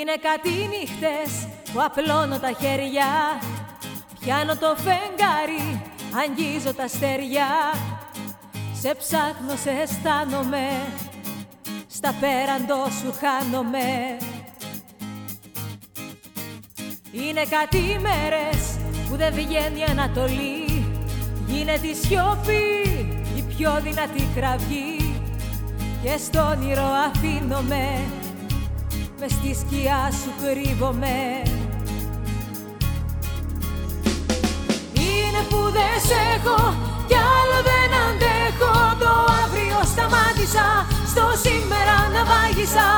Είναι κάτι νύχτες που απλώνω τα χέρια. Πιάνω το φεγγάρι, αγγίζω τα στεριά Σε ψάχνω, σε αισθάνομαι. Στα πέραντο σου χάνομαι. Είναι κάτι μέρες που δεν βγαίνει η Ανατολή. Γίνεται η σιωπή η πιο δυνατή κραυγή. Και στο όνειρο αφήνομαι μες στη σκιά σου κρύβομαι. Είναι που δεν σε έχω κι άλλο δεν αντέχω. Το αύριο σταμάτησα, στο σήμερα να βάγισα.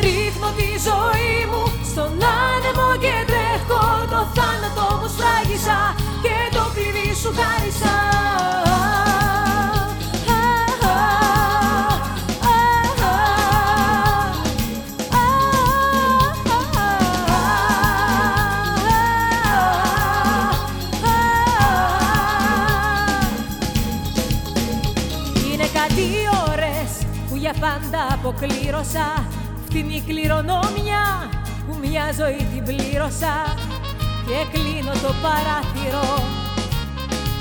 Ρίχνω της ζωή κάτι ώρες που για πάντα αποκλήρωσα. Φτηνή κληρονόμια που μια ζωή την πλήρωσα. Και κλείνω το παράθυρο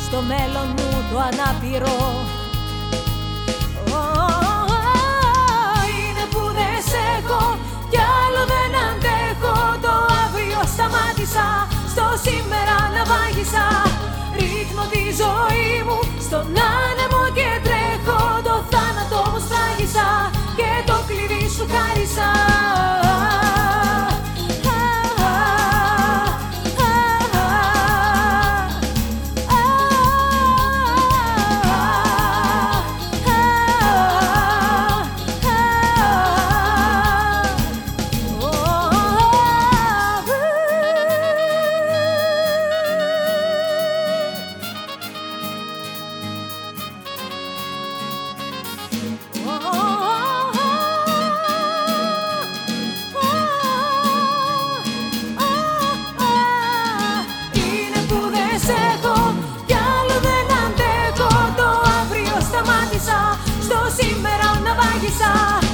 στο μέλλον μου το ανάπηρο να